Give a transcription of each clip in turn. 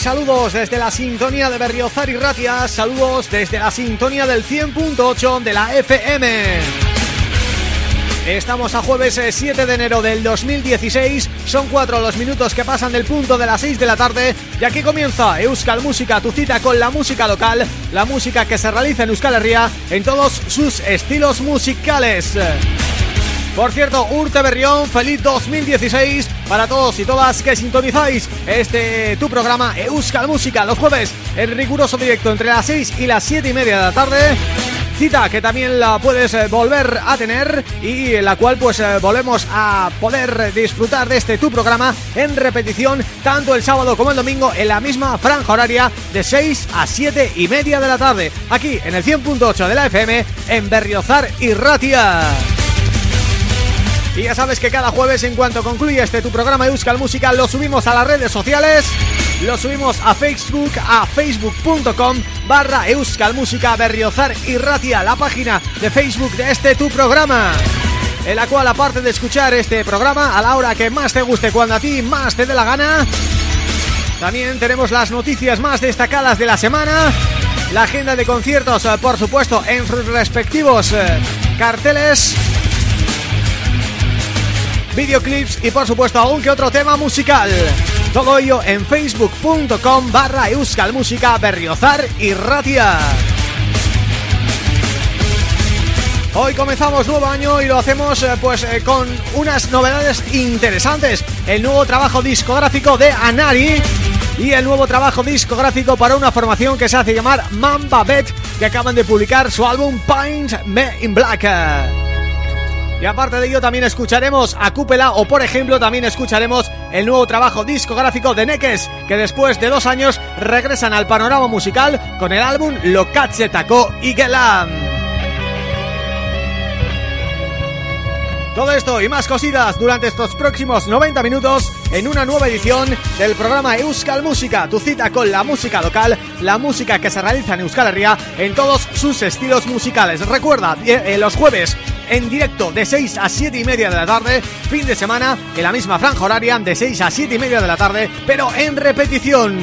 saludos desde la sintonía de Berriozar y Ratia, saludos desde la sintonía del 100.8 de la FM. Estamos a jueves 7 eh, de enero del 2016, son cuatro los minutos que pasan del punto de las 6 de la tarde y aquí comienza Euskal Música, tu cita con la música local, la música que se realiza en Euskal Herria en todos sus estilos musicales. Por cierto, Urte Berrión, feliz 2016 para todos y todas que sintonizáis este tu programa Euskal Música los jueves en riguroso directo entre las 6 y las 7 y media de la tarde cita que también la puedes eh, volver a tener y en la cual pues eh, volvemos a poder disfrutar de este tu programa en repetición tanto el sábado como el domingo en la misma franja horaria de 6 a 7 y media de la tarde aquí en el 100.8 de la FM en Berriozar y Ratia. Y ya sabes que cada jueves en cuanto concluye este tu programa Euskal Música lo subimos a las redes sociales lo subimos a Facebook, a facebook.com barra Euskal Música Berriozar y Ratia, la página de Facebook de este tu programa. en la cual aparte de escuchar este programa a la hora que más te guste, cuando a ti más te dé la gana, también tenemos las noticias más destacadas de la semana, la agenda de conciertos, eh, por supuesto, en sus respectivos eh, carteles, videoclips y por supuesto algún que otro tema musical. Todo ello en facebook.com barra euskalmusica berriozar y ratia. Hoy comenzamos nuevo año y lo hacemos eh, pues eh, con unas novedades interesantes. El nuevo trabajo discográfico de Anari y el nuevo trabajo discográfico para una formación que se hace llamar Mamba Bet que acaban de publicar su álbum Paint Me in Black. Y aparte de ello también escucharemos a Cúpela o por ejemplo también escucharemos el nuevo trabajo discográfico de Neques que después de dos años regresan al panorama musical con el álbum Lo Taco y Gelam. Todo esto y más cositas durante estos próximos 90 minutos en una nueva edición del programa Euskal Música, tu cita con la música local, la música que se realiza en Euskal Herria en todos sus estilos musicales. Recuerda, eh, eh, los jueves en directo de 6 a 7 y media de la tarde, fin de semana en la misma franja horaria de 6 a 7 y media de la tarde, pero en repetición.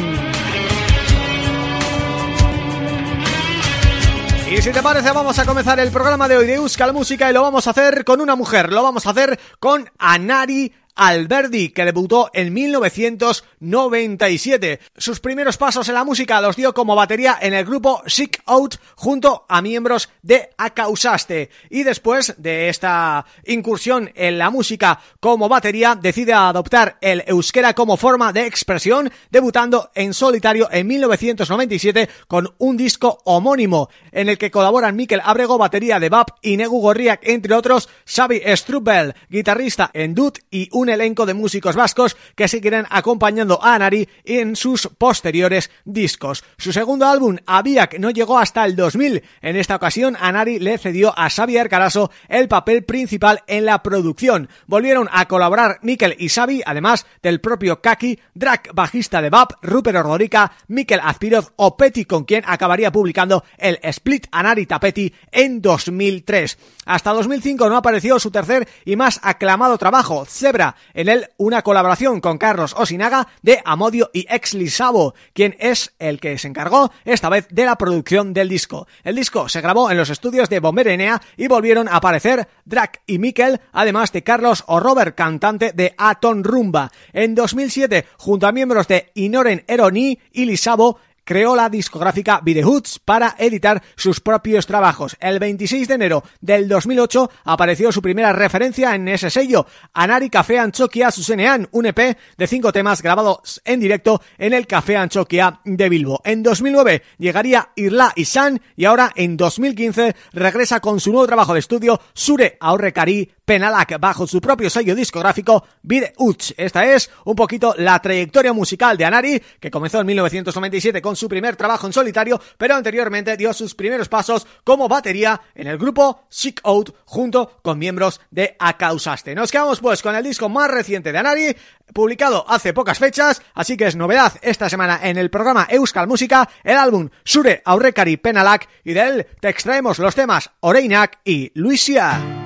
Y si te parece vamos a comenzar el programa de hoy de Euskal Música y lo vamos a hacer con una mujer, lo vamos a hacer con Anari Alberdi, que debutó en 1997. Sus primeros pasos en la música los dio como batería en el grupo Sick Out junto a miembros de Acausaste. Y después de esta incursión en la música como batería, decide adoptar el euskera como forma de expresión, debutando en solitario en 1997 con un disco homónimo, en el que colaboran Mikel Abrego, batería de BAP, y Negu Gorriak, entre otros, Xavi Strubel, guitarrista en Dut y un elenco de músicos vascos que seguirán acompañando a Anari en sus posteriores discos. Su segundo álbum, Aviak, no llegó hasta el 2000. En esta ocasión, Anari le cedió a Xavier Caraso el papel principal en la producción. Volvieron a colaborar Mikel y Xavi, además del propio Kaki, Drac, bajista de BAP, Rupert Ordorica, Mikel Azpiroz o Petty, con quien acabaría publicando el Split Anari Tapeti en 2003. Hasta 2005 no apareció su tercer y más aclamado trabajo, Zebra, en él una colaboración con Carlos Osinaga de Amodio y Ex Lisabo, quien es el que se encargó esta vez de la producción del disco. El disco se grabó en los estudios de Bomberenea y volvieron a aparecer Drac y Mikel, además de Carlos o Robert, cantante de Aton Rumba. En 2007, junto a miembros de Inoren Eroni y Lisabo, creó la discográfica Videhoods para editar sus propios trabajos. El 26 de enero del 2008 apareció su primera referencia en ese sello, Anari Café Anchoquia Susenean, un EP de cinco temas grabados en directo en el Café Anchoquia de Bilbo. En 2009 llegaría Irla y San y ahora en 2015 regresa con su nuevo trabajo de estudio Sure Aurrekari Penalak bajo su propio sello discográfico Vide Uch. Esta es un poquito la trayectoria musical de Anari, que comenzó en 1997 con su primer trabajo en solitario, pero anteriormente dio sus primeros pasos como batería en el grupo Sick Out junto con miembros de Acausaste. Nos quedamos pues con el disco más reciente de Anari, publicado hace pocas fechas, así que es novedad esta semana en el programa Euskal Música, el álbum Sure Aurrekari Penalak y de él te extraemos los temas Oreinak y Luisia.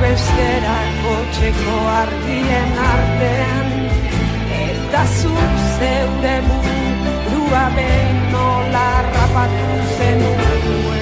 bestera kotxeko ardien artean. Eta zuk zeure buru burua behin nola rapatu zenuen.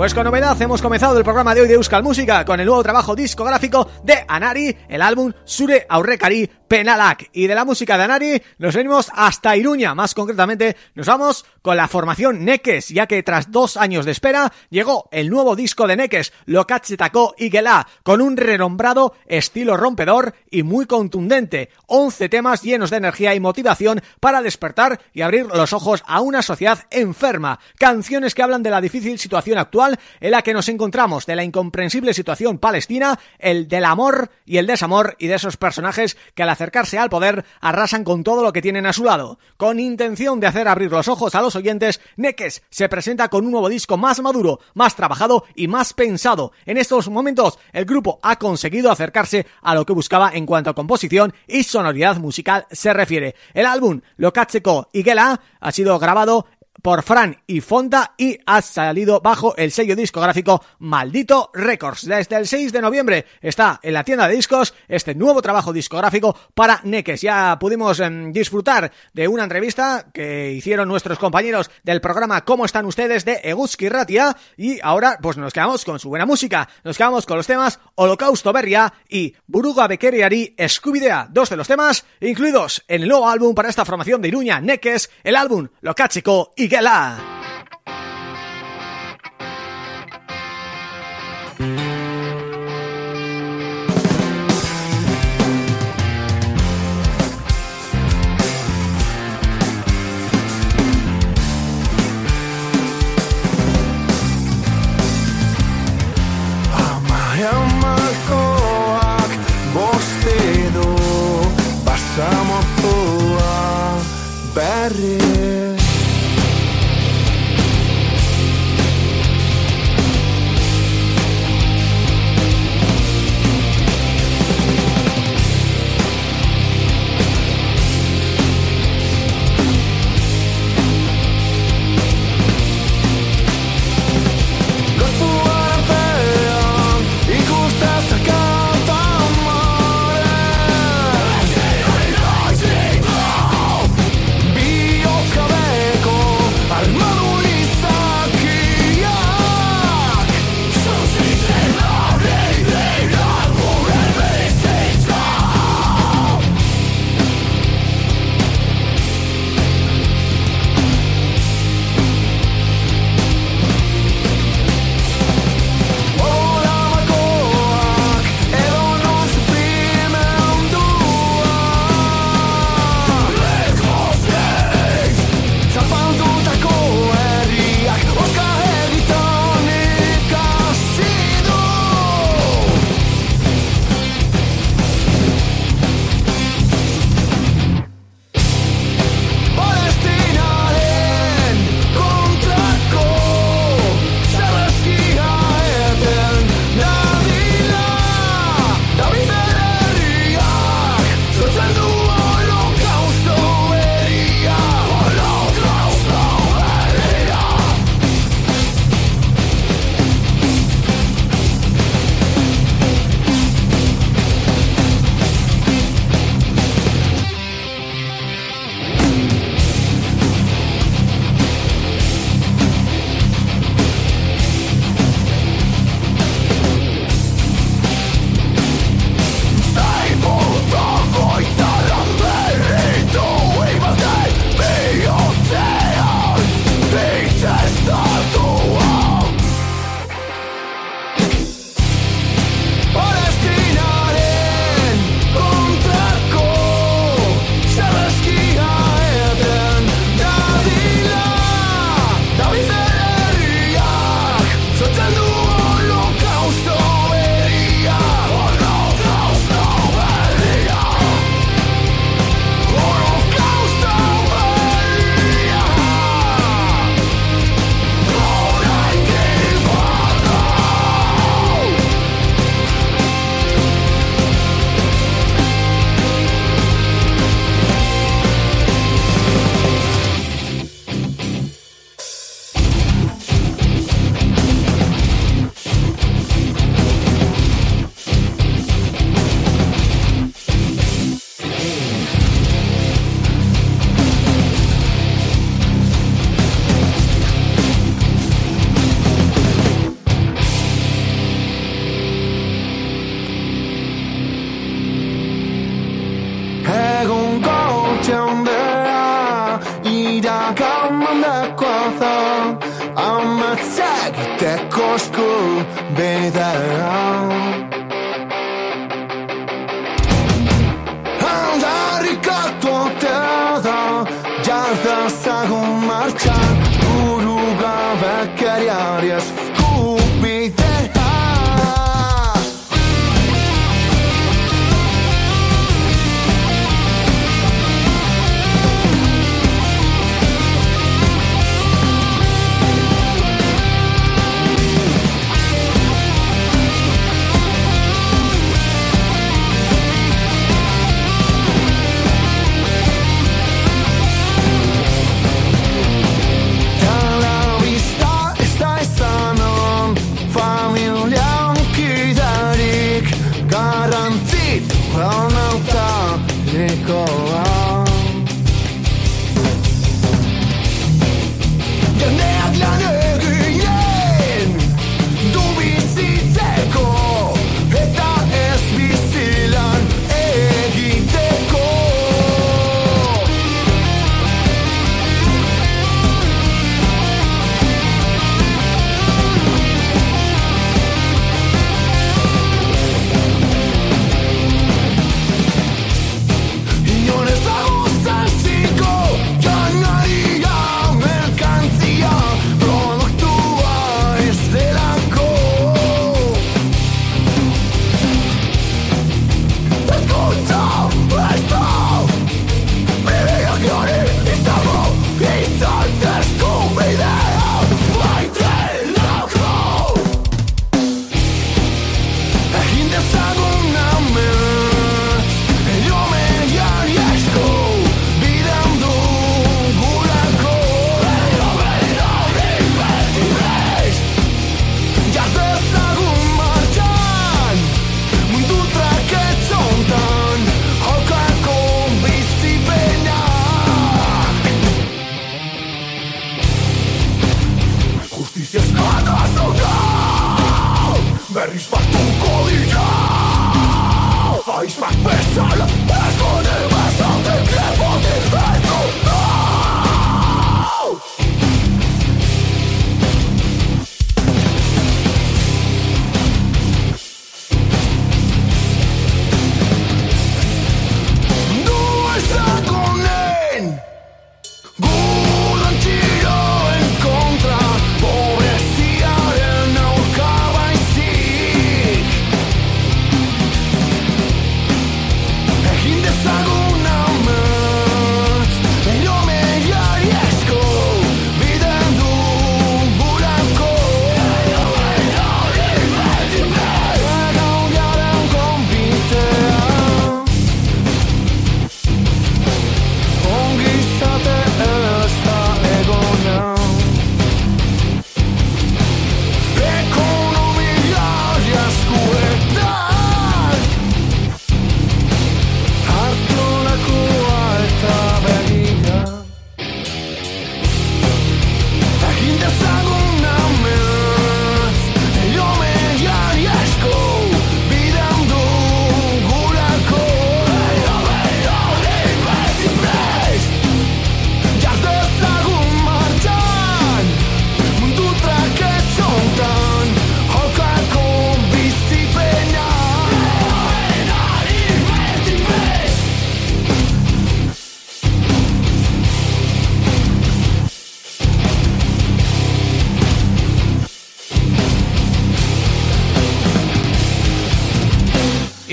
Pues con novedad hemos comenzado el programa de hoy de Euskal Música con el nuevo trabajo discográfico de Anari, el álbum Sure Aurrekari Penalak. Y de la música de Anari nos venimos hasta Iruña, más concretamente nos vamos con la formación Neques, ya que tras dos años de espera llegó el nuevo disco de Neques, Lokachetako Igela, con un renombrado estilo rompedor y muy contundente. 11 temas llenos de energía y motivación para despertar y abrir los ojos a una sociedad enferma. Canciones que hablan de la difícil situación actual en la que nos encontramos, de la incomprensible situación palestina, el del amor y el desamor y de esos personajes que al acercarse al poder arrasan con todo lo que tienen a su lado. Con intención de hacer abrir los ojos a los oyentes, Neques se presenta con un nuevo disco más maduro, más trabajado y más pensado. En estos momentos, el grupo ha conseguido acercarse a lo que buscaba en cuanto a composición y sonoridad musical se refiere. El álbum Locacheco y Gela ha sido grabado por Fran y Fonda y ha salido bajo el sello discográfico Maldito Records. Desde el 6 de noviembre está en la tienda de discos este nuevo trabajo discográfico para Neques. Ya pudimos em, disfrutar de una entrevista que hicieron nuestros compañeros del programa ¿Cómo están ustedes? de Eguski Ratia y ahora pues nos quedamos con su buena música. Nos quedamos con los temas Holocausto Berria y Buruga Bekeriari Scubidea, dos de los temas incluidos en el nuevo álbum para esta formación de Iruña, Neques, el álbum Locachico y Fica lá!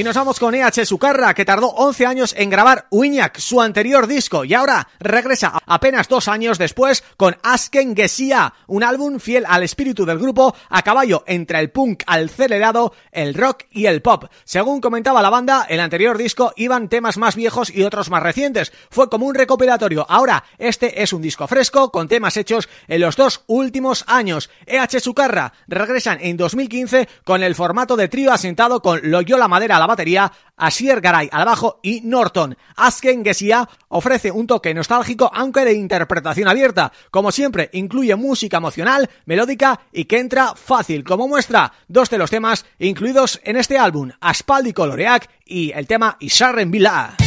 Nos vamos con EH Sucarra, que tardó 11 años en grabar Uiñak, su anterior disco, y ahora regresa apenas dos años después con Asken Gesia, un álbum fiel al espíritu del grupo, a caballo entre el punk acelerado, el rock y el pop. Según comentaba la banda, el anterior disco iban temas más viejos y otros más recientes. Fue como un recopilatorio. Ahora, este es un disco fresco, con temas hechos en los dos últimos años. EH Sucarra regresan en 2015 con el formato de trío asentado con Loyola Madera a la batería, Asier Garay al bajo y Norton. Asken Gesia ofrece un toque nostálgico aunque de interpretación abierta. Como siempre, incluye música emocional, melódica y que entra fácil. Como muestra, dos de los temas incluidos en este álbum, Aspaldi Coloreac y el tema Isarren Vila.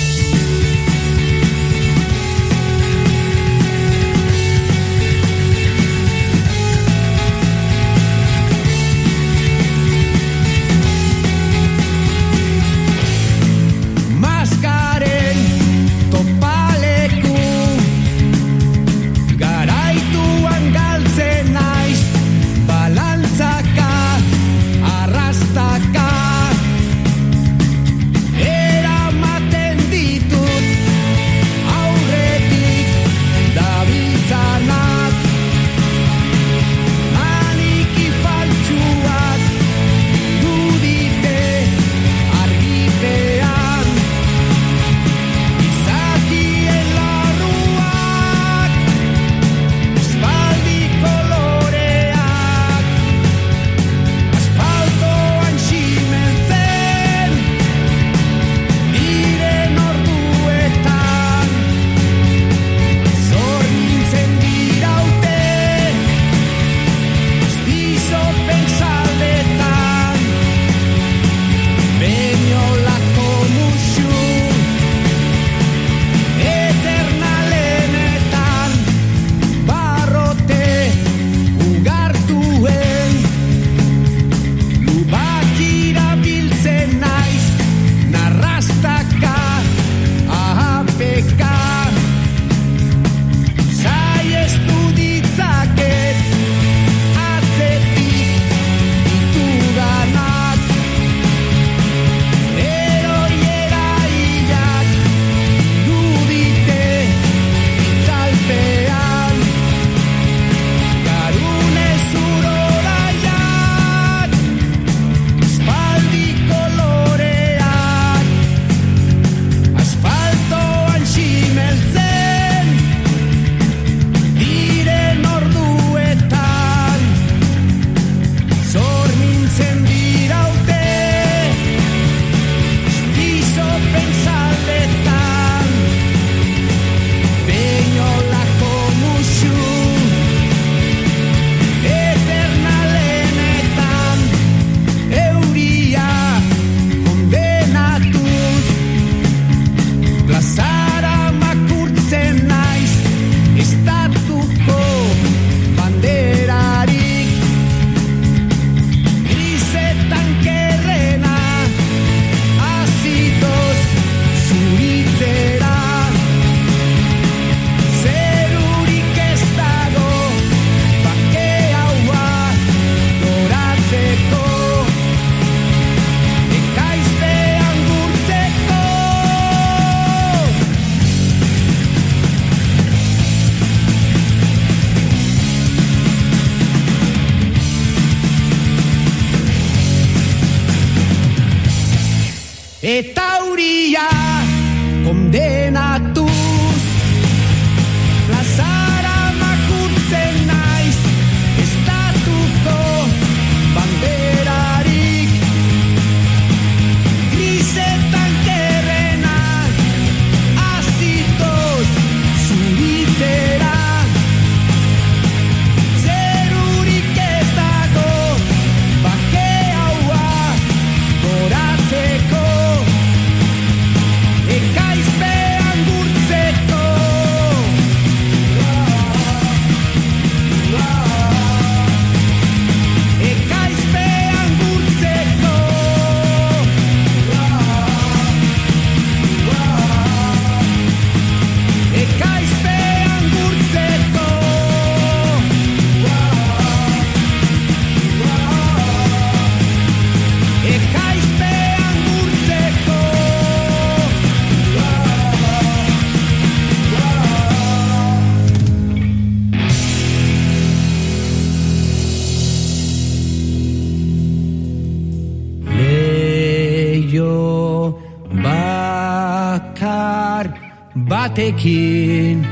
batekin.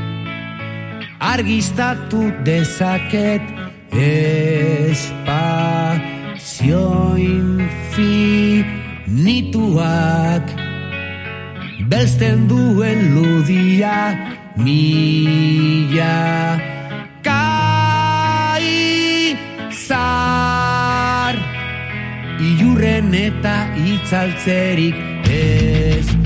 Argiztatu dezaket espazio infinituak belsten duen ludia mila kai zar iurren eta itzaltzerik ez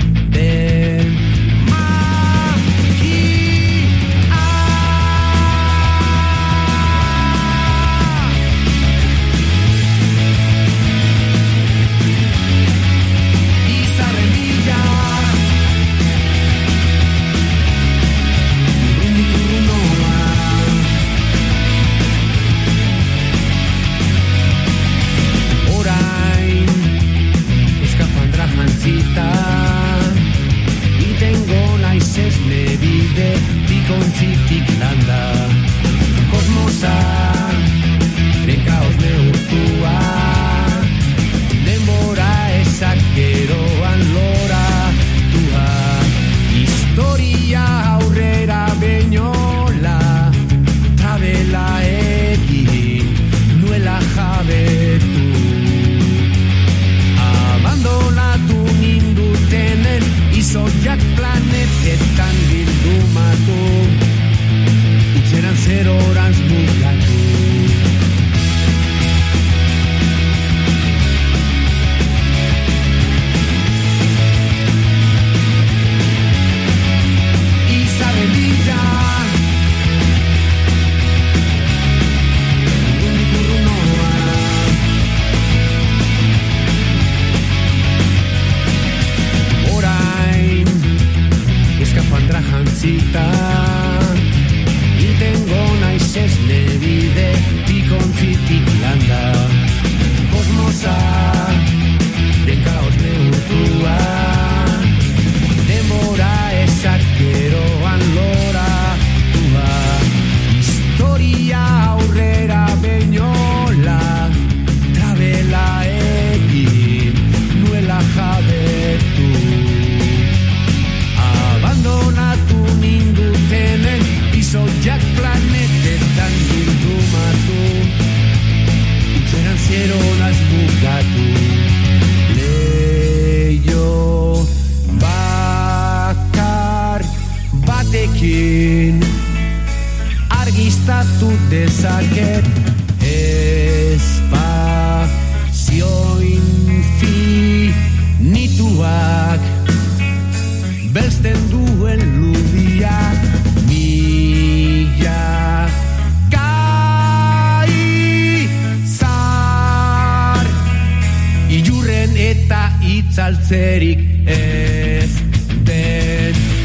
itxurren eta itzaltzerik ez den.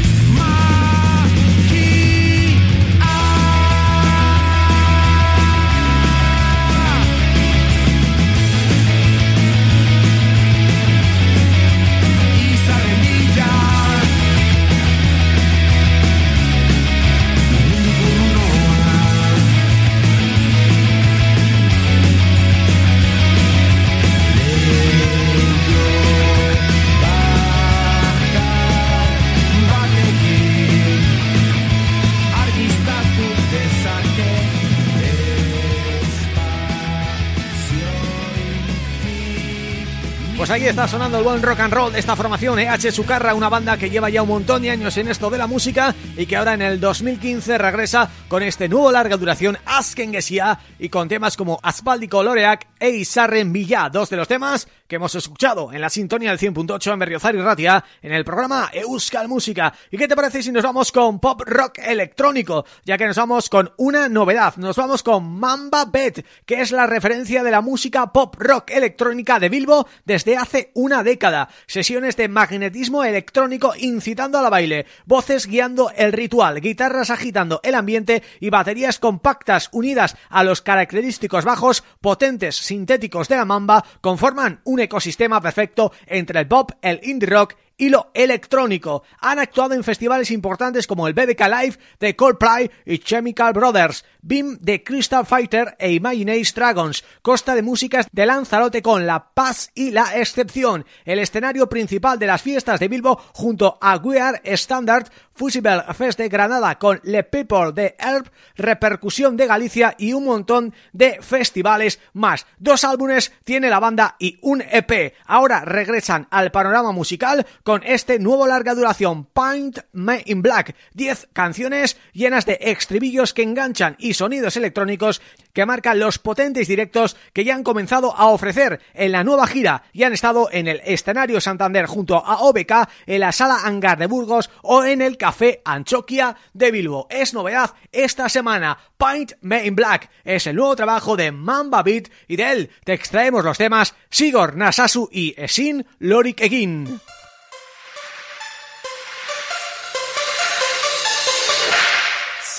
Pues ahí está sonando el buen rock and roll de esta formación EH Sucarra, una banda que lleva ya un montón de años en esto de la música y que ahora en el 2015 regresa con este nuevo larga duración Askengesia y con temas como Aspaldico Loreak e Isarren Villa, dos de los temas que hemos escuchado en la sintonía del 100.8 en Berriozar y Ratia en el programa Euskal Música. ¿Y qué te parece si nos vamos con pop rock electrónico? Ya que nos vamos con una novedad, nos vamos con Mamba Bet, que es la referencia de la música pop rock electrónica de Bilbo desde hace una década. Sesiones de magnetismo electrónico incitando a la baile, voces guiando el ritual, guitarras agitando el ambiente y baterías compactas unidas a los característicos bajos potentes sintéticos de la mamba conforman un ecosistema perfecto entre el pop, el indie rock y lo electrónico. Han actuado en festivales importantes como el BBK Live de Coldplay y Chemical Brothers, BIM de Crystal Fighter e Imagination Dragons, Costa de Músicas de Lanzarote con La Paz y La Excepción, el escenario principal de las fiestas de Bilbo junto a We Are Standard, Fusible Fest de Granada con Le People de Herb, Repercusión de Galicia y un montón de festivales más. Dos álbumes tiene la banda y un EP. Ahora regresan al panorama musical con este nuevo larga duración Paint Me in Black, 10 canciones llenas de estribillos que enganchan y sonidos electrónicos que marcan los potentes directos que ya han comenzado a ofrecer en la nueva gira y han estado en el escenario Santander junto a OBK, en la sala Hangar de Burgos o en el Café Anchoquia de Bilbo. Es novedad esta semana, Paint Me in Black, es el nuevo trabajo de Mamba Beat y de él te extraemos los temas Sigor Nasasu y Esin Lorik Egin.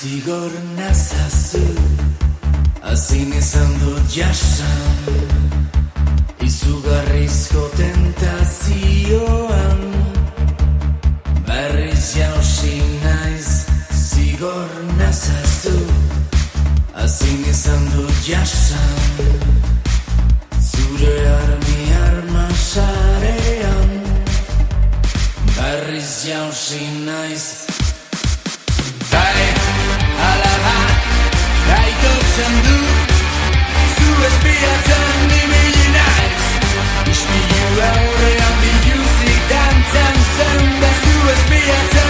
Zigor nazazu Azin izan dut jasan. Izugarrizko tentazioan Berriz jausi naiz. Zigor nazazu Azin izan dut jasan. Zure armi arma sarean Berriz jausi naiz Espiatzen ibili naiz Ispilu aurrean biluzik dantzan zen Da zu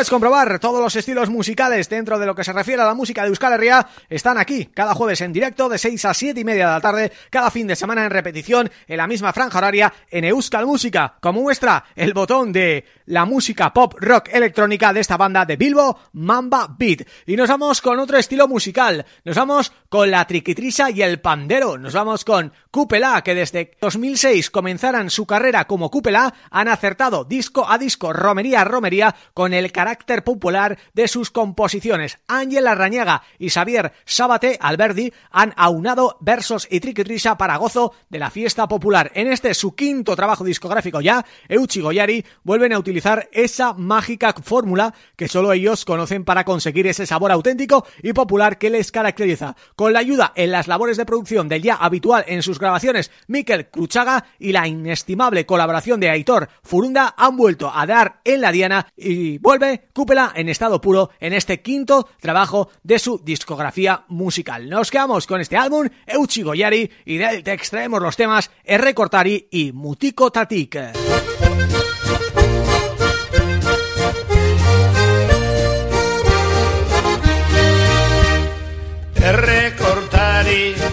puedes comprobar, todos los estilos musicales dentro de lo que se refiere a la música de Euskal Herria están aquí, cada jueves en directo de 6 a 7 y media de la tarde, cada fin de semana en repetición en la misma franja horaria en Euskal Música, como muestra el botón de la música pop rock electrónica de esta banda de Bilbo, Mamba Beat. Y nos vamos con otro estilo musical, nos vamos con la triquitrisa y el pandero, nos vamos con Cúpela, que desde 2006 comenzaran su carrera como Cúpela, han acertado disco a disco, romería a romería, con el carácter popular de sus composiciones. Ángel Arrañaga y Xavier Sábate Alberdi han aunado versos y triquitrisa para gozo de la fiesta popular. En este su quinto trabajo discográfico ya, Euchi Goyari vuelven a utilizar esa mágica fórmula que solo ellos conocen para conseguir ese sabor auténtico y popular que les caracteriza. Con la ayuda en las labores de producción del ya habitual en sus grabaciones Mikel Cruchaga y la inestimable colaboración de Aitor Furunda han vuelto a dar en la diana y vuelve Cúpela en estado puro en este quinto trabajo de su discografía musical. Nos quedamos con este álbum, Euchi Goyari, y de él te extraemos los temas Recortari y Mutiko Tatik.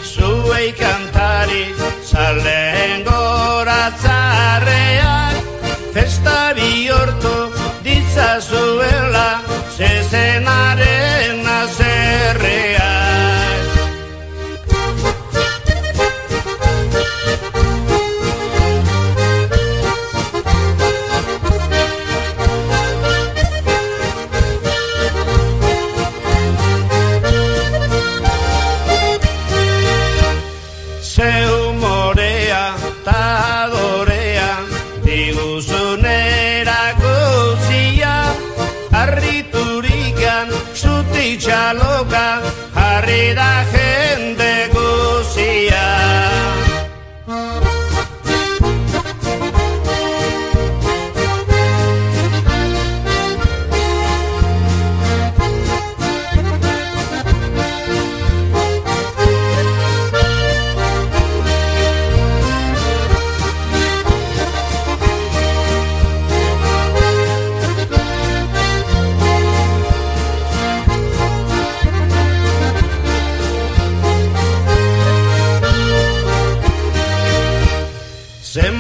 Zuei kantari, zalen goratzarreak, festa bihortu ditzazuela, zezenaren azerreak.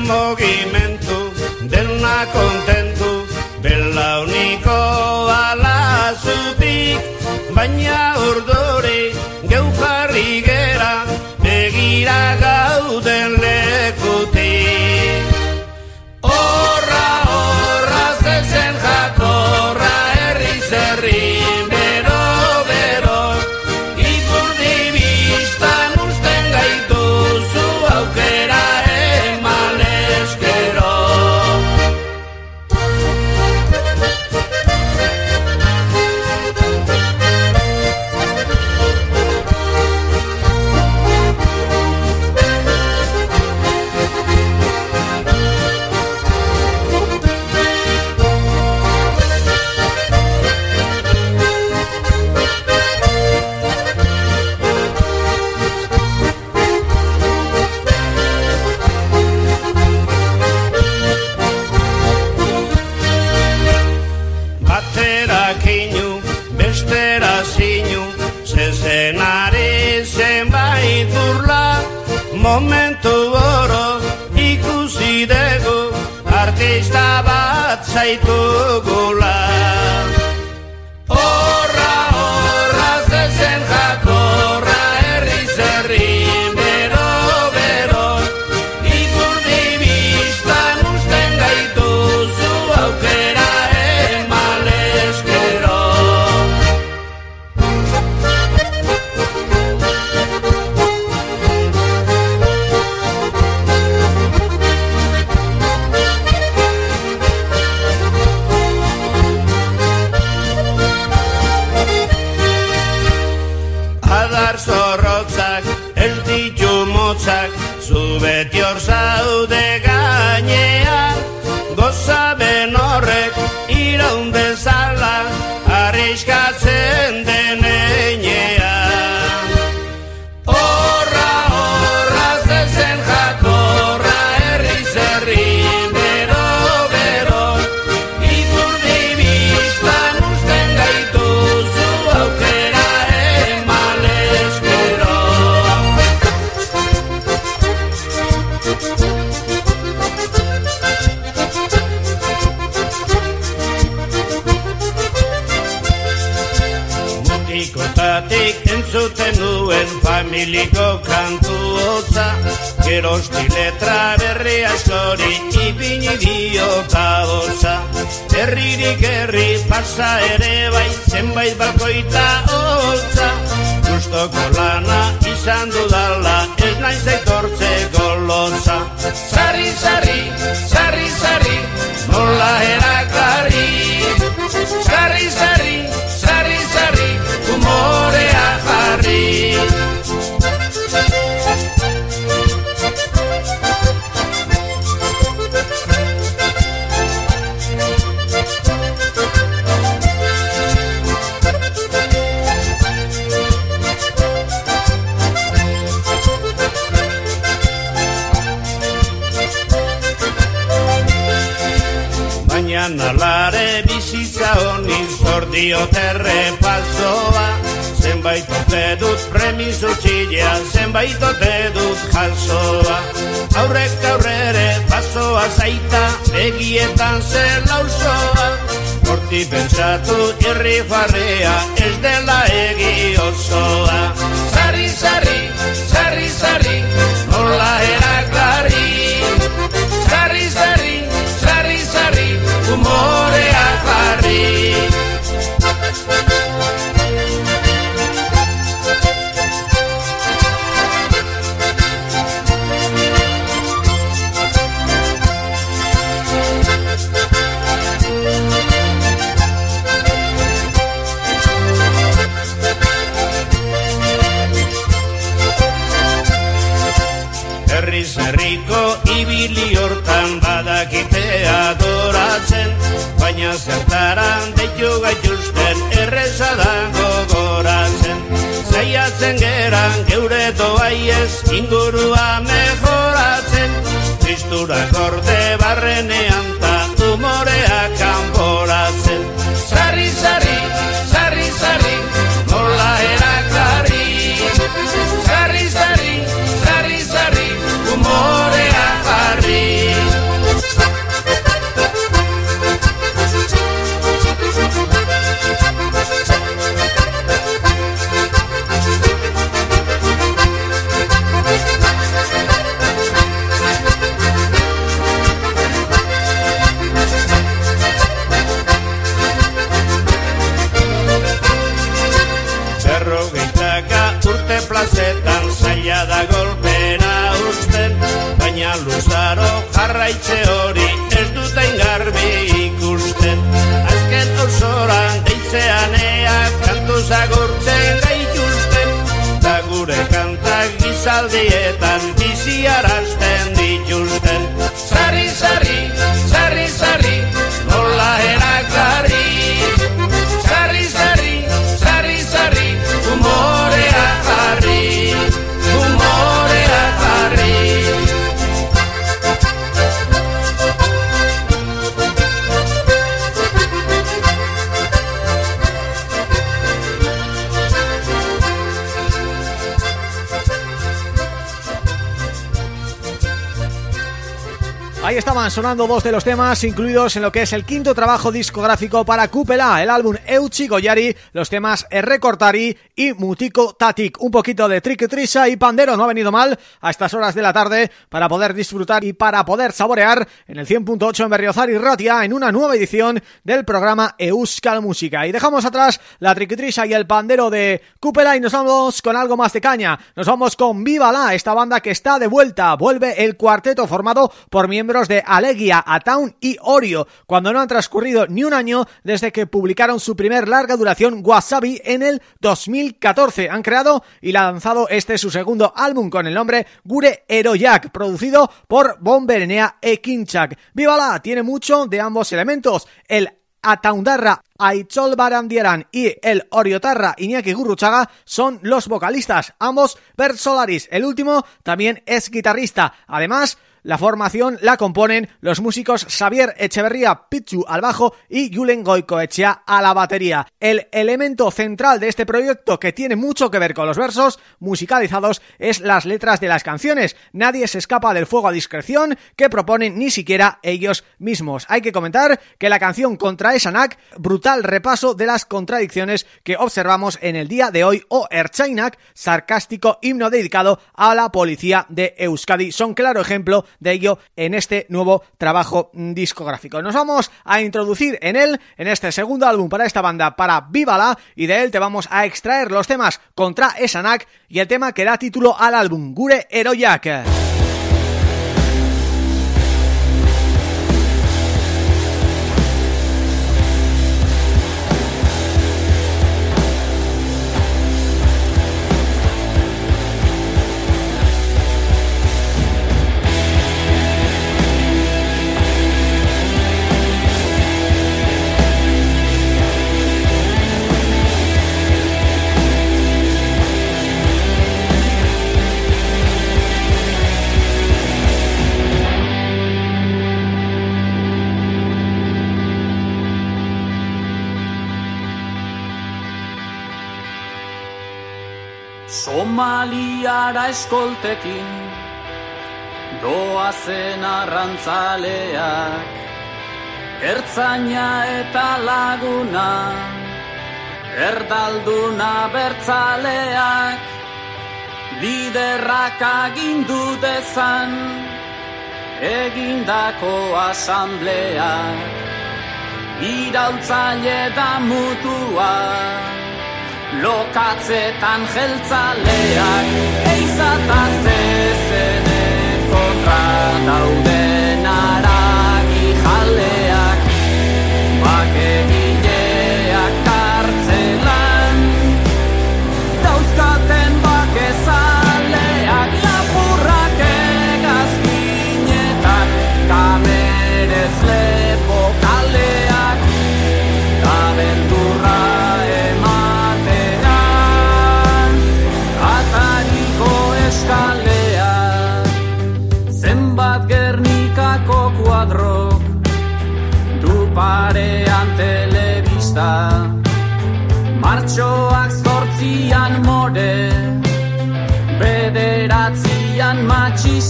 Mogimentu, dena kontentu, belauniko balazutik, baina urduri geu jarri gera, begira gauden চাই তো গো askori Ipini dio kaboza Herririk herri pasa ere bai Zenbait balkoita holtza. Gustoko lana izan dudala Ez naiz aitortzeko lotza Sarri, sarri, sarri, sarri Nola erakarri Baina nalare bizitza honi zordio terre pasoa Zenbait ote dut premizu txilea, zenbait ote dut jasoa Aurrek aurrere pasoa zaita, begietan zer lausoa Horti pentsatu irri farrea, ez dela egi osoa Sarri, sarri, sarri, sarri, nola erakarri Sarri, sarri, sarri, sarri, humorea jarri Herriz zertaran deitu gaituzten erreza dago goratzen Zaiatzen geran geure doaiez ingurua mejoratzen. Tristura gorde barrenean ta humorea kanporatzen. Sarri, sarri, sarri, sarri, nola erakarri jarraitze hori ez dut garbi ikusten. Azken osoran deitzean eak kantu zagurtzen gaituzten. Da gure kantak gizaldietan biziarazten dituzten. Sarri, sarri, estaban sonando dos de los temas incluidos en lo que es el quinto trabajo discográfico para Cúpela, el álbum Euchi Goyari, los temas Recortari y Mutiko Tatik. Un poquito de trick trisa y pandero no ha venido mal a estas horas de la tarde para poder disfrutar y para poder saborear en el 100.8 en Berriozar y Ratia en una nueva edición del programa Euskal Música. Y dejamos atrás la trick trisa y el pandero de Cúpela y nos vamos con algo más de caña. Nos vamos con Viva la, esta banda que está de vuelta. Vuelve el cuarteto formado por miembros de Alegia, Ataun y Orio, cuando no han transcurrido ni un año desde que publicaron su primer larga duración Wasabi en el 2014. Han creado y lanzado este su segundo álbum con el nombre Gure Eroyak, producido por Bomberenea Ekinchak. Vivala tiene mucho de ambos elementos, el Ataundarra Aitzol Barandieran y el Oriotarra Iñaki Gurruchaga son los vocalistas, ambos Bert Solaris, el último también es guitarrista. Además, la formación la componen los músicos Xavier Echeverría Pichu al bajo y Julen Goicoechea a la batería. El elemento central de este proyecto que tiene mucho que ver con los versos musicalizados es las letras de las canciones. Nadie se escapa del fuego a discreción que proponen ni siquiera ellos mismos. Hay que comentar que la canción Contra Esanak, brutal repaso de las contradicciones que observamos en el día de hoy o Erchainak, sarcástico himno dedicado a la policía de Euskadi. Son claro ejemplo de ello en este nuevo trabajo discográfico. Nos vamos a introducir en él, en este segundo álbum para esta banda, para Vívala, y de él te vamos a extraer los temas Contra Esanak y el tema que da título al álbum, Gure Eroyak. Somaliara eskoltekin Doazen arrantzaleak Ertzaina eta laguna Erdalduna bertzaleak Liderrak agindu dezan Egindako asambleak Irautzaile da mutuak lokatzetan jeltzaleak, eizataz ezen kontra daude.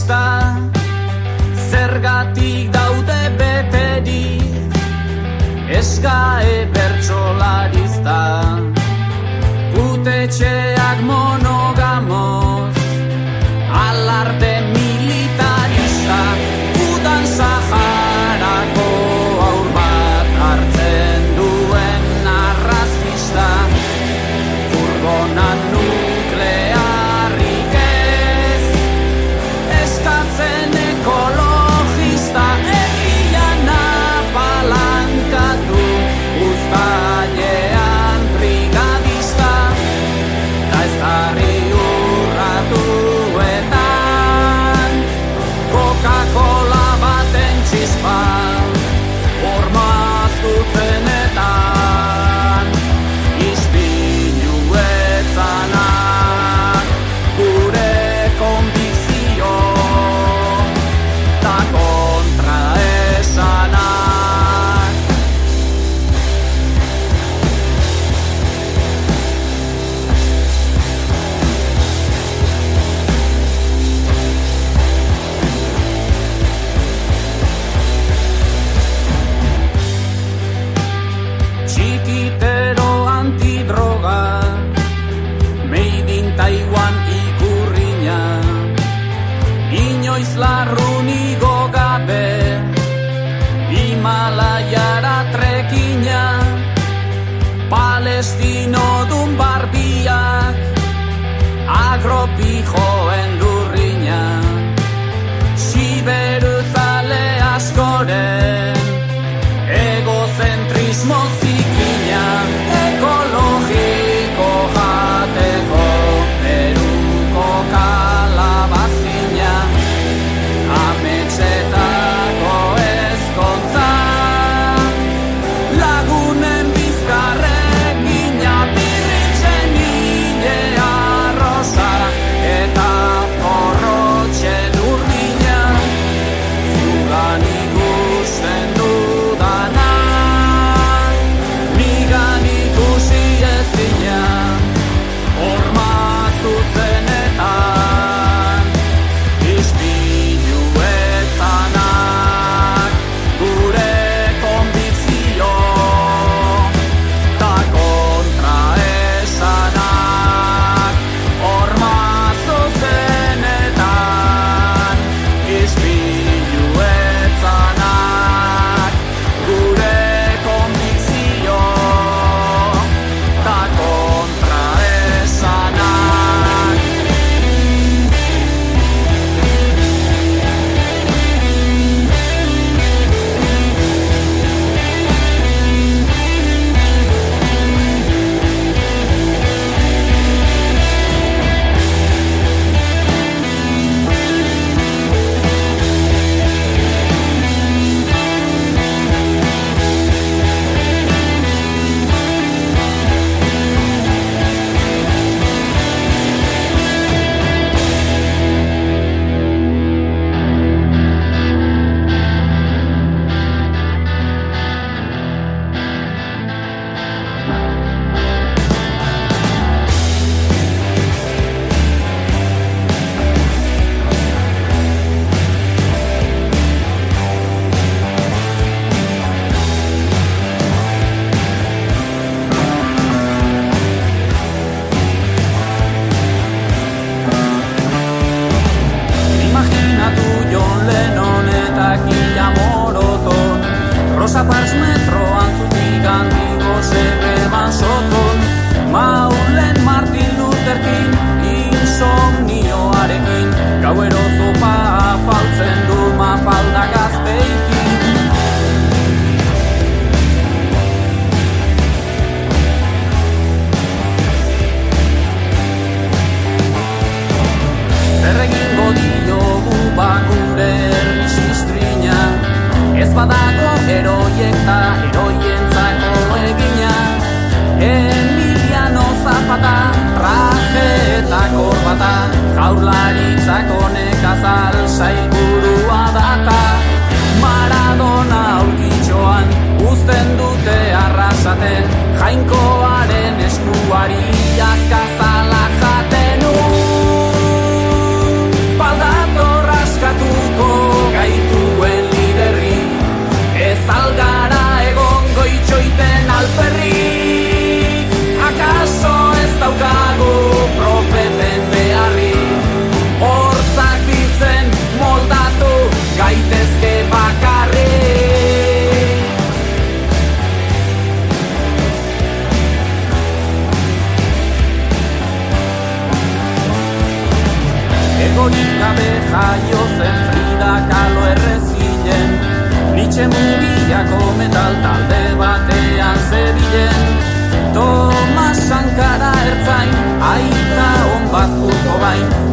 ezta Zergatik daude beterik Eskae bertxolarizta Gute txeak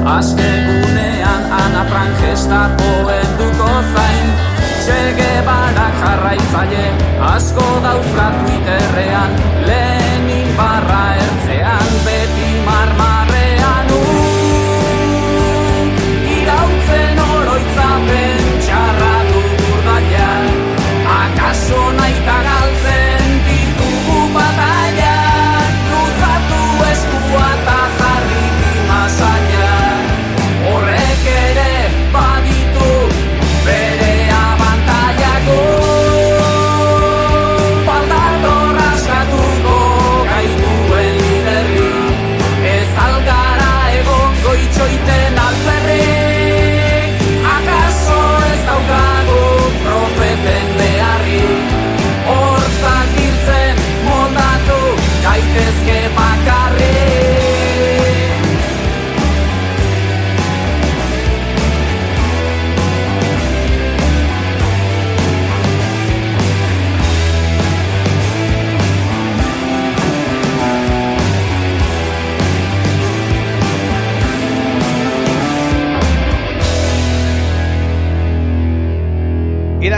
bain Askegunean Ana Frank gestapoen duko zain Che Guevara jarraitzaile, asko dauzka Twitterrean Lenin barra ertzean, beti marmarrean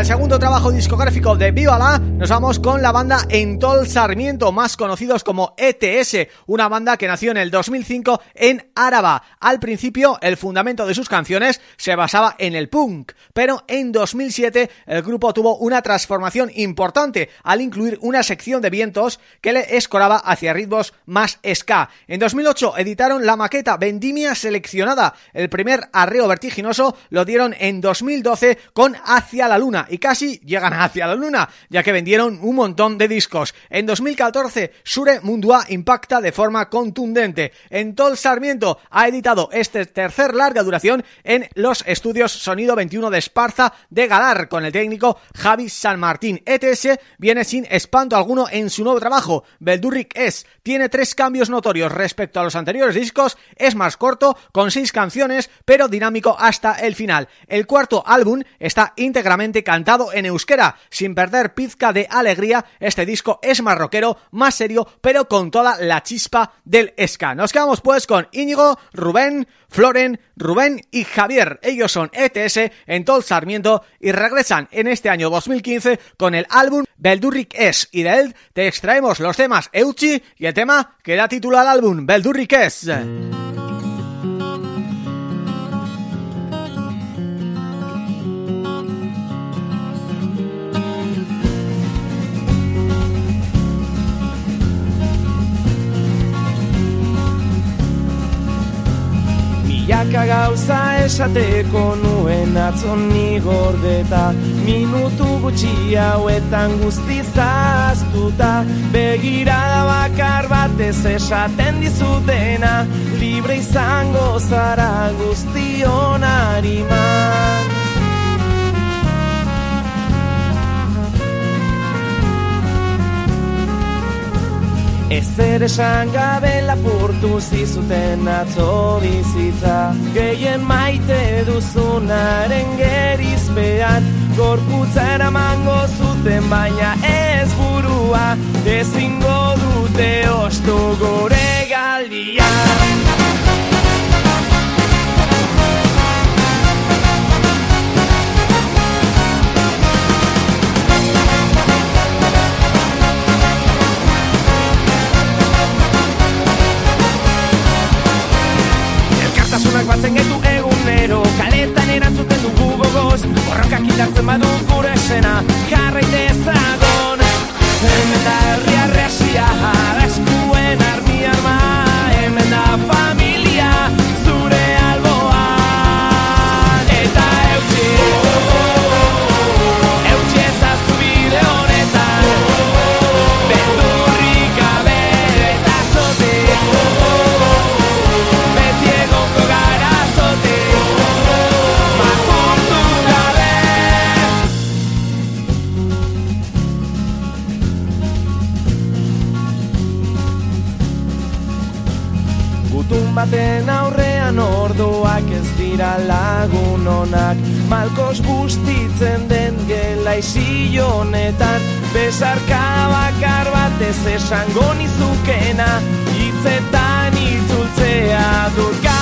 segundo trabajo discográfico de Vívala nos vamos con la banda Entol Sarmiento, más conocidos como ETS, una banda que nació en el 2005 en Áraba. Al principio el fundamento de sus canciones se basaba en el punk, pero en 2007 el grupo tuvo una transformación importante al incluir una sección de vientos que le escoraba hacia ritmos más ska. En 2008 editaron la maqueta Vendimia Seleccionada, el primer arreo vertiginoso lo dieron en 2012 con Hacia la Luna casi llegan hacia la Luna, ya que vendieron un montón de discos. En 2014 Sure Mundua impacta de forma contundente. En Tol Sarmiento ha editado este tercer larga duración en los estudios Sonido 21 de Esparza de Galar con el técnico Javi San Martín. ETS viene sin espanto alguno en su nuevo trabajo. Beldurric es, tiene tres cambios notorios respecto a los anteriores discos, es más corto, con seis canciones, pero dinámico hasta el final. El cuarto álbum está íntegramente cantado en euskera, sin perder pizca de alegría, este disco es más rockero, más serio, pero con toda la chispa del ska. Nos quedamos pues con Íñigo, Rubén, Floren, Rubén y Javier. Ellos son ETS en Tol Sarmiento y regresan en este año 2015 con el álbum Beldurrik Es y de él te extraemos los temas Euchi y el tema que da título al álbum Beldurrik. Milaka gauza esateko nuen atzon ni gordeta. Minutu gutxi hauetan guzti zaztuta. Begirada bakar batez esaten dizutena. Libre izango zara guztion hariman Ez ere esan gabe lapurtu zizuten atzo bizitza. Gehien maite duzunaren gerizpean Gorkutza eramango zuten baina ez burua Dezingo dute ostu gore galdian. Neskak idartzen badu gure esena. Jarraite ezan baten aurrean ordoak ez dira lagun onak. Malkos bustitzen den gela isio honetan. Besarka bakar bat ez esango nizukena Itzetan itzultzea durka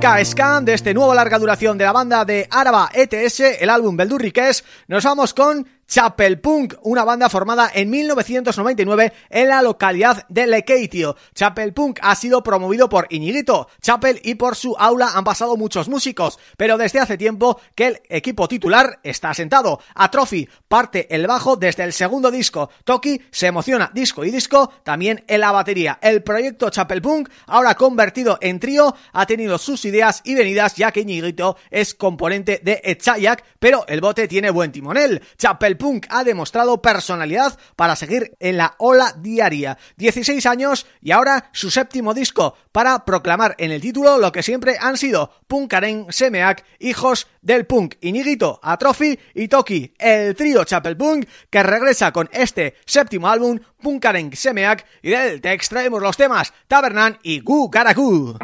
Scan, de este nuevo larga duración de la banda de Araba ETS, el álbum Beldurriques, nos vamos con Chapel Punk, una banda formada en 1999 en la localidad de Lekeitio. Chapel Punk ha sido promovido por Iñiguito, Chapel y por su aula han pasado muchos músicos, pero desde hace tiempo que el equipo titular está sentado. Atrophy parte el bajo desde el segundo disco, Toki se emociona disco y disco también en la batería. El proyecto Chapel Punk, ahora convertido en trío, ha tenido sus ideas y venidas ya que Iñiguito es componente de Echayak, pero el bote tiene buen timonel. Chapel punk ha demostrado personalidad para seguir en la ola diaria. 16 años y ahora su séptimo disco para proclamar en el título lo que siempre han sido Punkaren, Semeak, hijos del punk, Iñiguito, Atrofi y Toki, el trío Chapel Punk que regresa con este séptimo álbum Punkaren, Semeak y del te extraemos los temas Tabernan y Gu Karaku.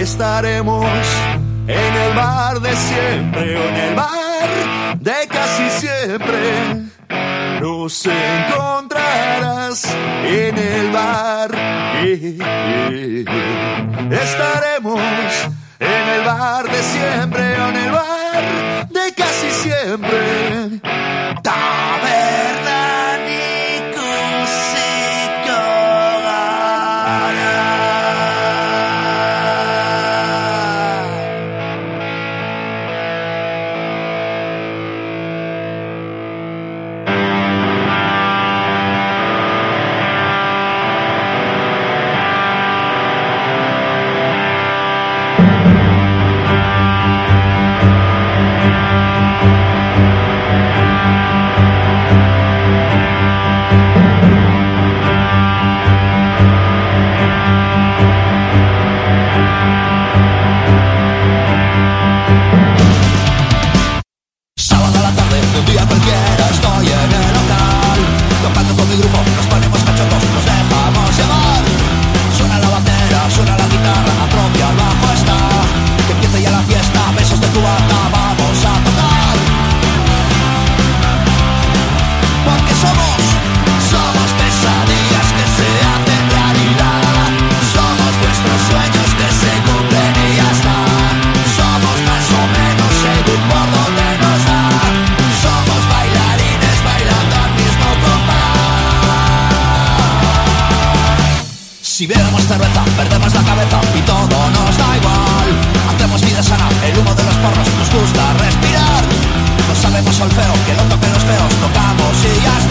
Estaremos en el bar de siempre o en el bar de casi siempre. Nos encontrarás en el bar. Estaremos en el bar de siempre o en el bar de casi siempre. Y todo nos da igual. Hacemos vida sana, el humo de los porros nos gusta respirar. No sabemos solfeo, que lo toquen los feos, tocamos y ya.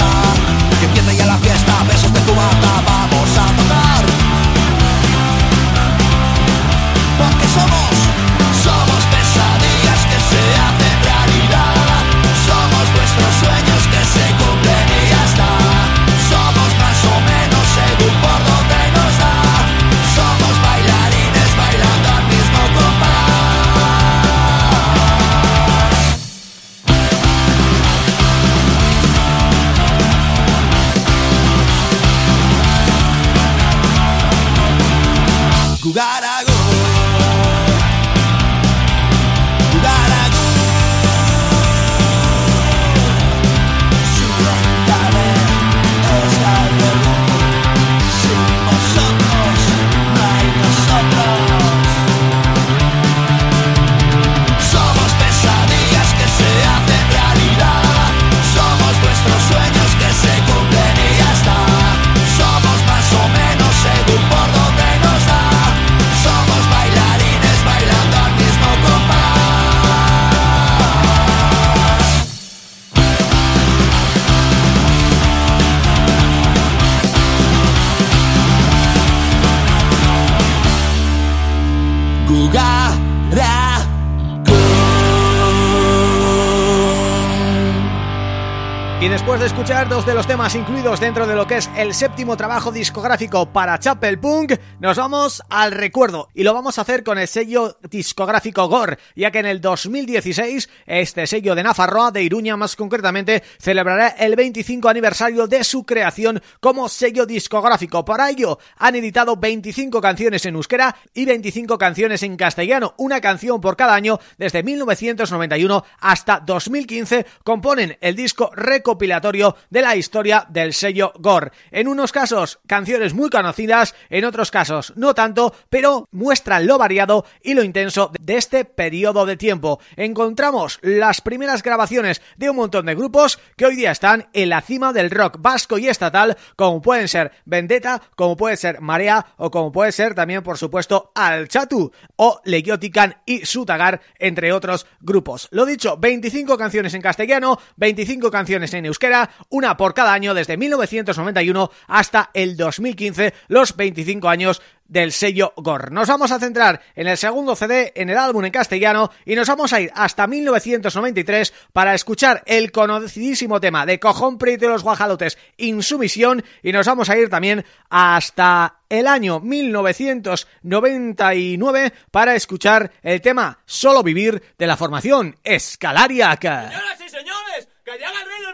De escuchar dos de los temas incluidos dentro de lo que es el séptimo trabajo discográfico para Chapel Punk, nos vamos al recuerdo y lo vamos a hacer con el sello discográfico Gore, ya que en el 2016 este sello de Nafarroa, de Iruña más concretamente, celebrará el 25 aniversario de su creación como sello discográfico. Para ello han editado 25 canciones en euskera y 25 canciones en castellano, una canción por cada año desde 1991 hasta 2015 componen el disco recopilatorio de la historia del sello Gore. En unos casos canciones muy conocidas, en otros casos no tanto, pero muestran lo variado y lo intenso de este periodo de tiempo. Encontramos las primeras grabaciones de un montón de grupos que hoy día están en la cima del rock vasco y estatal, como pueden ser Vendetta, como puede ser Marea o como puede ser también, por supuesto, Al Chatu o Legiotican y Sutagar, entre otros grupos. Lo dicho, 25 canciones en castellano, 25 canciones en euskera, una por cada año desde 1991 hasta el 2015, los 25 años del sello Gore. Nos vamos a centrar en el segundo CD, en el álbum en castellano, y nos vamos a ir hasta 1993 para escuchar el conocidísimo tema de Cojón Prieto y los Guajalotes, Insumisión, y nos vamos a ir también hasta el año 1999 para escuchar el tema Solo Vivir de la formación Escalariac. Señoras y señores, que llega el rey del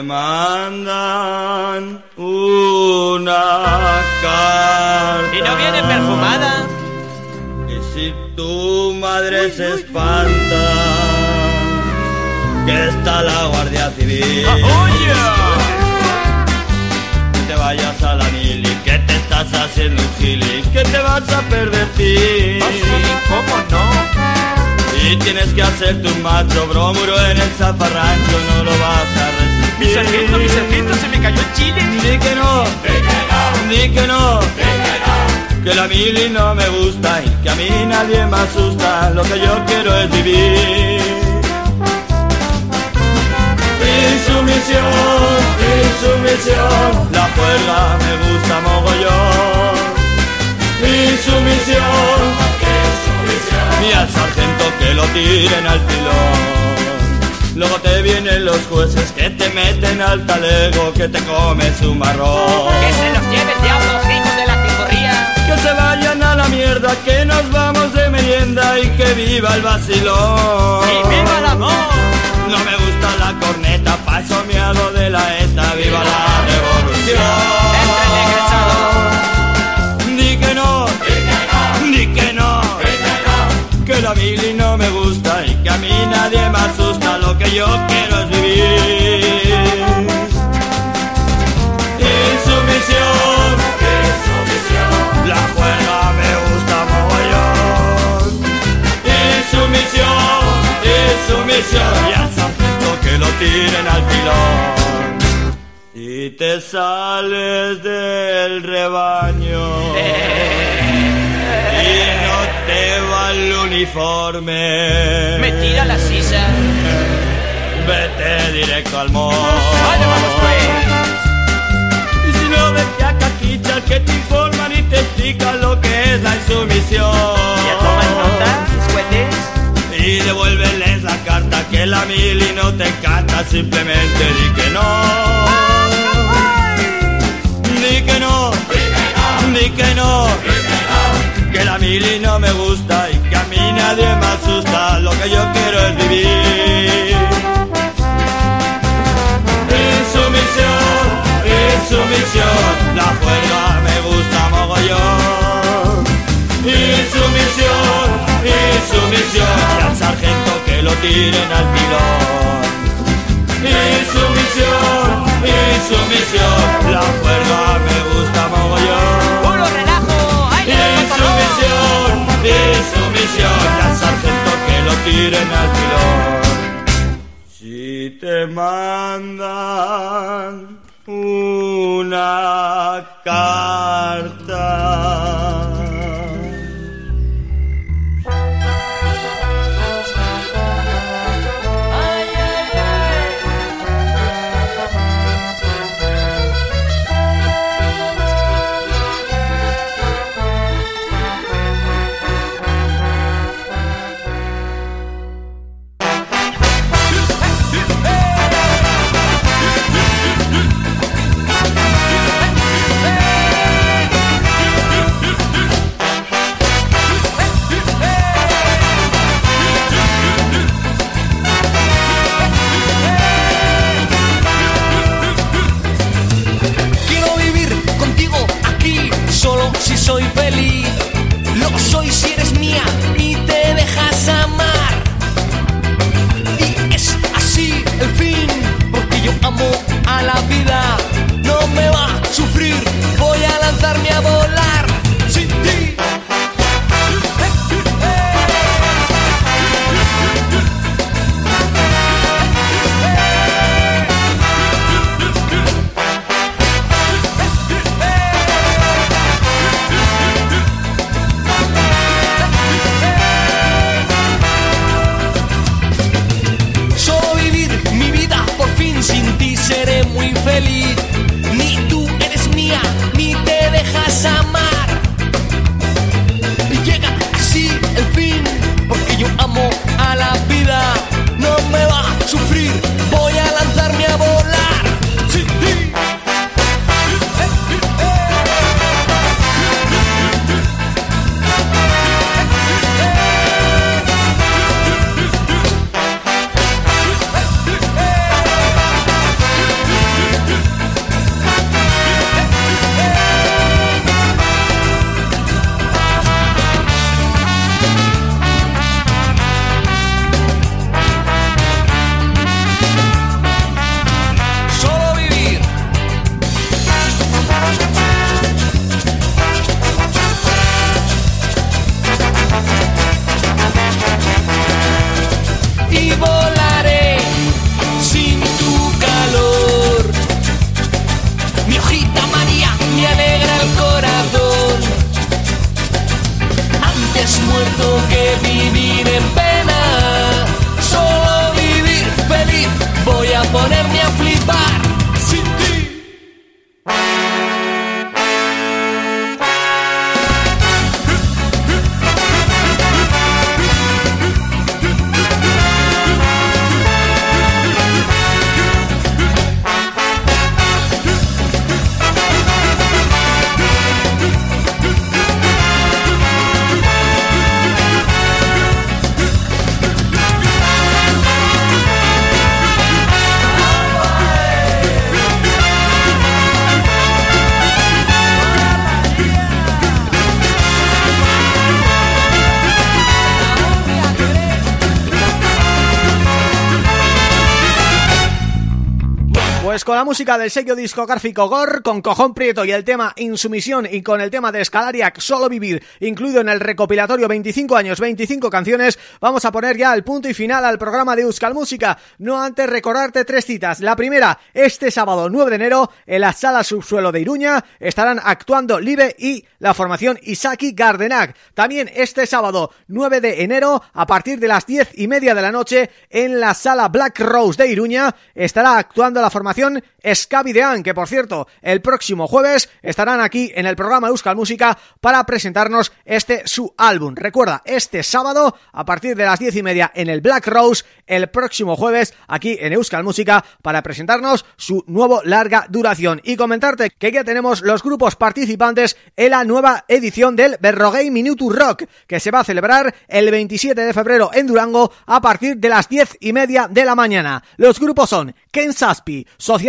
te mandan una carta. ¿Y no viene perfumada? Y si tu madre se espanta Que está la Guardia Civil. Que te vayas a la mili Que te estás haciendo un gili Que te vas a pervertir ¿Cómo no? Y tienes que hacerte un macho bromuro en el zafarrancho, no lo vas a Mi sargento, mi sargento, se me cayó el chile. Di que no, di que no, que la mili no me gusta y que a mí nadie me asusta. Lo que yo quiero es vivir. Insumisión, insumisión, la cuerda me gusta mogollón. Insumisión, y al sargento que lo tiren al pilón. Luego te vienen los jueces que te meten al talego, que te comes un marrón. Que se los lleve el diablo, hijos de la picorría. Que se vayan a la mierda, que nos vamos de merienda y que viva el vacilón. ¡Y viva el amor! No me gusta la corneta, paso miado de la ETA, viva la revolución. Entre Di que no, di que no, di que no, que la mili no me gusta y que a mí nadie me asusta yo quiero vivir. Y su misión, su misión? la cuerda me gusta mogollón. Y su misión, y su misión, y al sargento que lo tiren al pilón. Y te sales del rebaño. Eh. Y no te va el uniforme. Me tira la sisa vete directo al mall. Vale, vamos pues. Y si no ves que a caquichas que te informan y te explican lo que es la insumisión. Ya toman nota, juguetes. Y devuélveles la carta que la mili no te encanta, simplemente di que no. Di que no, di que no, que la mili no me gusta y que a mí nadie me asusta, lo que yo quiero es vivir. Insumisión, insumisión, la fuerza me gusta mogollón. Insumisión, insumisión, y al sargento que lo tiren al pilón. Insumisión, insumisión, la fuerza me gusta mogollón. Puro relajo. ¡Ay, le doy cotorrón! Insumisión, insumisión, y al sargento que lo tiren al pilón. Te mandan una carta. Con la música del sello discográfico Gor, con Cojón Prieto y el tema Insumisión y con el tema de Escalariac Solo Vivir, incluido en el recopilatorio 25 años, 25 canciones, vamos a poner ya el punto y final al programa de Euskal Música, no antes recordarte tres citas. La primera, este sábado 9 de enero, en la sala subsuelo de Iruña, estarán actuando Live y la formación Isaki Gardenac. También este sábado 9 de enero, a partir de las 10 y media de la noche, en la sala Black Rose de Iruña, estará actuando la formación formación Scavidean, que por cierto, el próximo jueves estarán aquí en el programa Euskal Música para presentarnos este su álbum. Recuerda, este sábado, a partir de las diez y media en el Black Rose, el próximo jueves aquí en Euskal Música para presentarnos su nuevo larga duración. Y comentarte que ya tenemos los grupos participantes en la nueva edición del Berrogay Minutu Rock, que se va a celebrar el 27 de febrero en Durango a partir de las diez y media de la mañana. Los grupos son Ken Saspi,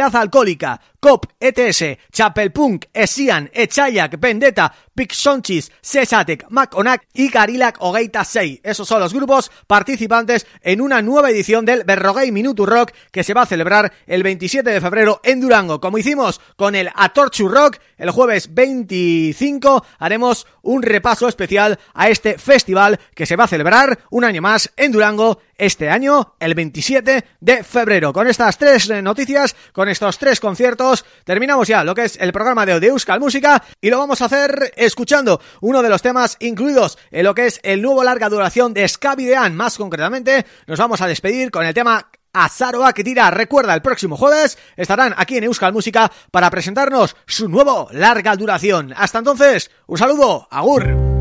Alcohólica, COP, ETS, Chapelpunk, Esian, Echayak, Vendetta, Pixonchis, Sesatek, Maconac y Garilak Ogeita 6. Esos son los grupos participantes en una nueva edición del Berrogay Minutu Rock que se va a celebrar el 27 de febrero en Durango. Como hicimos con el Atorchu Rock, el jueves 25 haremos un repaso especial a este festival que se va a celebrar un año más en Durango este año, el 27 de febrero. Con estas tres noticias, con estos tres conciertos, terminamos ya lo que es el programa de Euskal Música y lo vamos a hacer escuchando uno de los temas incluidos en lo que es el nuevo larga duración de Scavidean. Más concretamente, nos vamos a despedir con el tema Azaroa que tira. Recuerda, el próximo jueves estarán aquí en Euskal Música para presentarnos su nuevo larga duración. Hasta entonces, un saludo, agur.